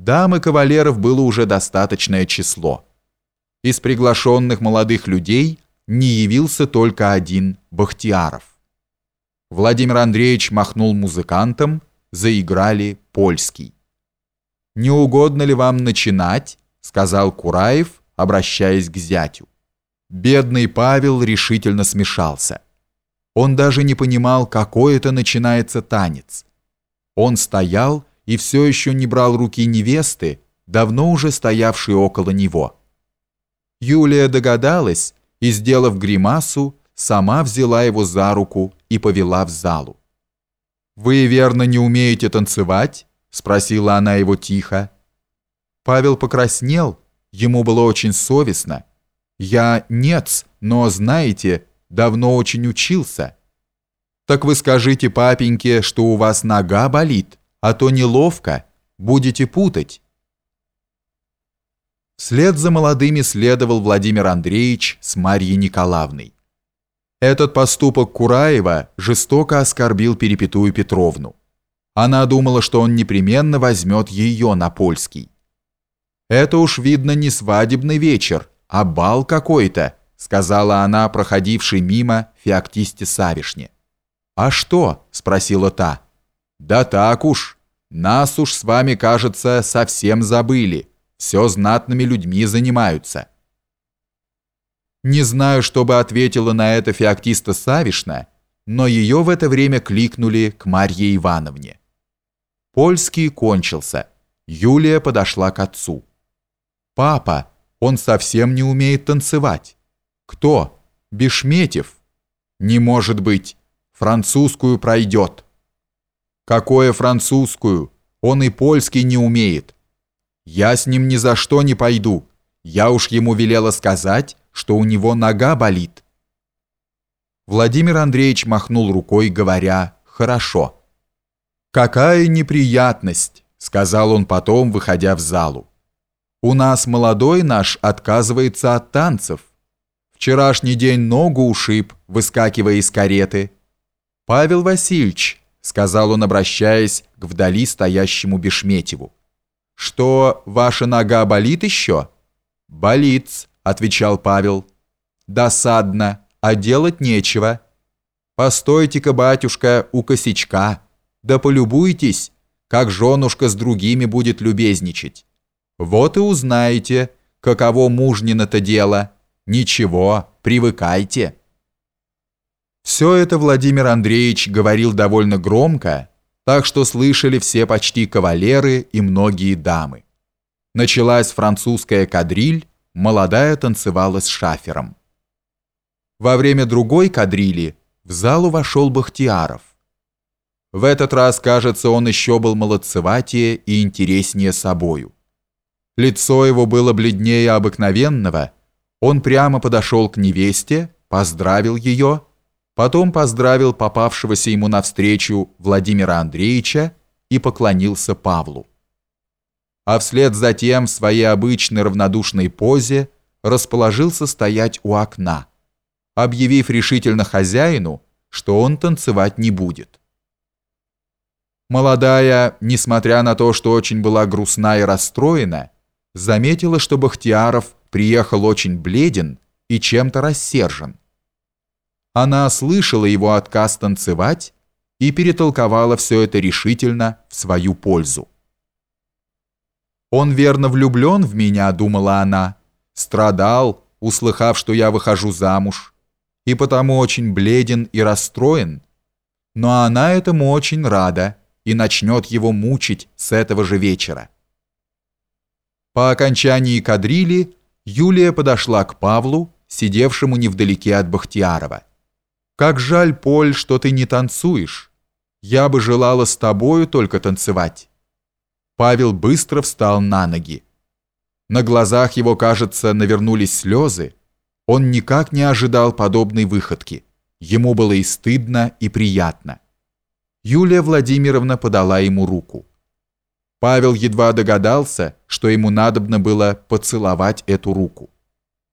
Дам и кавалеров было уже достаточное число. Из приглашенных молодых людей не явился только один Бахтияров. Владимир Андреевич махнул музыкантам, заиграли польский. «Не угодно ли вам начинать?» — сказал Кураев, обращаясь к зятю. Бедный Павел решительно смешался. Он даже не понимал, какой это начинается танец. Он стоял и все еще не брал руки невесты, давно уже стоявшей около него. Юлия догадалась и, сделав гримасу, сама взяла его за руку и повела в залу. «Вы, верно, не умеете танцевать?» – спросила она его тихо. Павел покраснел, ему было очень совестно. «Я нет, но, знаете, давно очень учился». «Так вы скажите папеньке, что у вас нога болит, а то неловко, будете путать». Вслед за молодыми следовал Владимир Андреевич с Марьей Николаевной. Этот поступок Кураева жестоко оскорбил Перепетую Петровну. Она думала, что он непременно возьмет ее на польский. «Это уж, видно, не свадебный вечер, а бал какой-то», сказала она, проходившей мимо Феоктисте Савишне. «А что?» – спросила та. «Да так уж. Нас уж с вами, кажется, совсем забыли. Все знатными людьми занимаются». Не знаю, что бы ответила на это Феоктиста Савишна, но ее в это время кликнули к Марье Ивановне. Польский кончился. Юлия подошла к отцу. «Папа, он совсем не умеет танцевать». «Кто?» «Бешметьев». «Не может быть. Французскую пройдет». «Какое французскую? Он и польский не умеет». «Я с ним ни за что не пойду. Я уж ему велела сказать, что у него нога болит. Владимир Андреевич махнул рукой, говоря «хорошо». «Какая неприятность!» — сказал он потом, выходя в залу. «У нас молодой наш отказывается от танцев. Вчерашний день ногу ушиб, выскакивая из кареты. Павел Васильевич, — сказал он, обращаясь к вдали стоящему Бешметьеву, — что, ваша нога болит еще?» «Болит», — отвечал Павел. «Досадно, а делать нечего. Постойте-ка, батюшка, у косячка, да полюбуйтесь, как женушка с другими будет любезничать. Вот и узнаете, каково мужнино-то дело. Ничего, привыкайте». Все это Владимир Андреевич говорил довольно громко, так что слышали все почти кавалеры и многие дамы. Началась французская кадриль, молодая танцевала с шафером. Во время другой кадрили в залу вошел Бахтияров. В этот раз, кажется, он еще был молодцеватее и интереснее собою. Лицо его было бледнее обыкновенного, он прямо подошел к невесте, поздравил ее, потом поздравил попавшегося ему навстречу Владимира Андреевича и поклонился Павлу а вслед за тем в своей обычной равнодушной позе расположился стоять у окна, объявив решительно хозяину, что он танцевать не будет. Молодая, несмотря на то, что очень была грустна и расстроена, заметила, что Бахтияров приехал очень бледен и чем-то рассержен. Она слышала его отказ танцевать и перетолковала все это решительно в свою пользу. Он верно влюблен в меня, думала она, страдал, услыхав, что я выхожу замуж, и потому очень бледен и расстроен. Но она этому очень рада и начнет его мучить с этого же вечера. По окончании кадрили Юлия подошла к Павлу, сидевшему невдалеке от Бахтиярова. «Как жаль, Поль, что ты не танцуешь. Я бы желала с тобою только танцевать». Павел быстро встал на ноги. На глазах его, кажется, навернулись слезы. Он никак не ожидал подобной выходки. Ему было и стыдно, и приятно. Юлия Владимировна подала ему руку. Павел едва догадался, что ему надобно было поцеловать эту руку.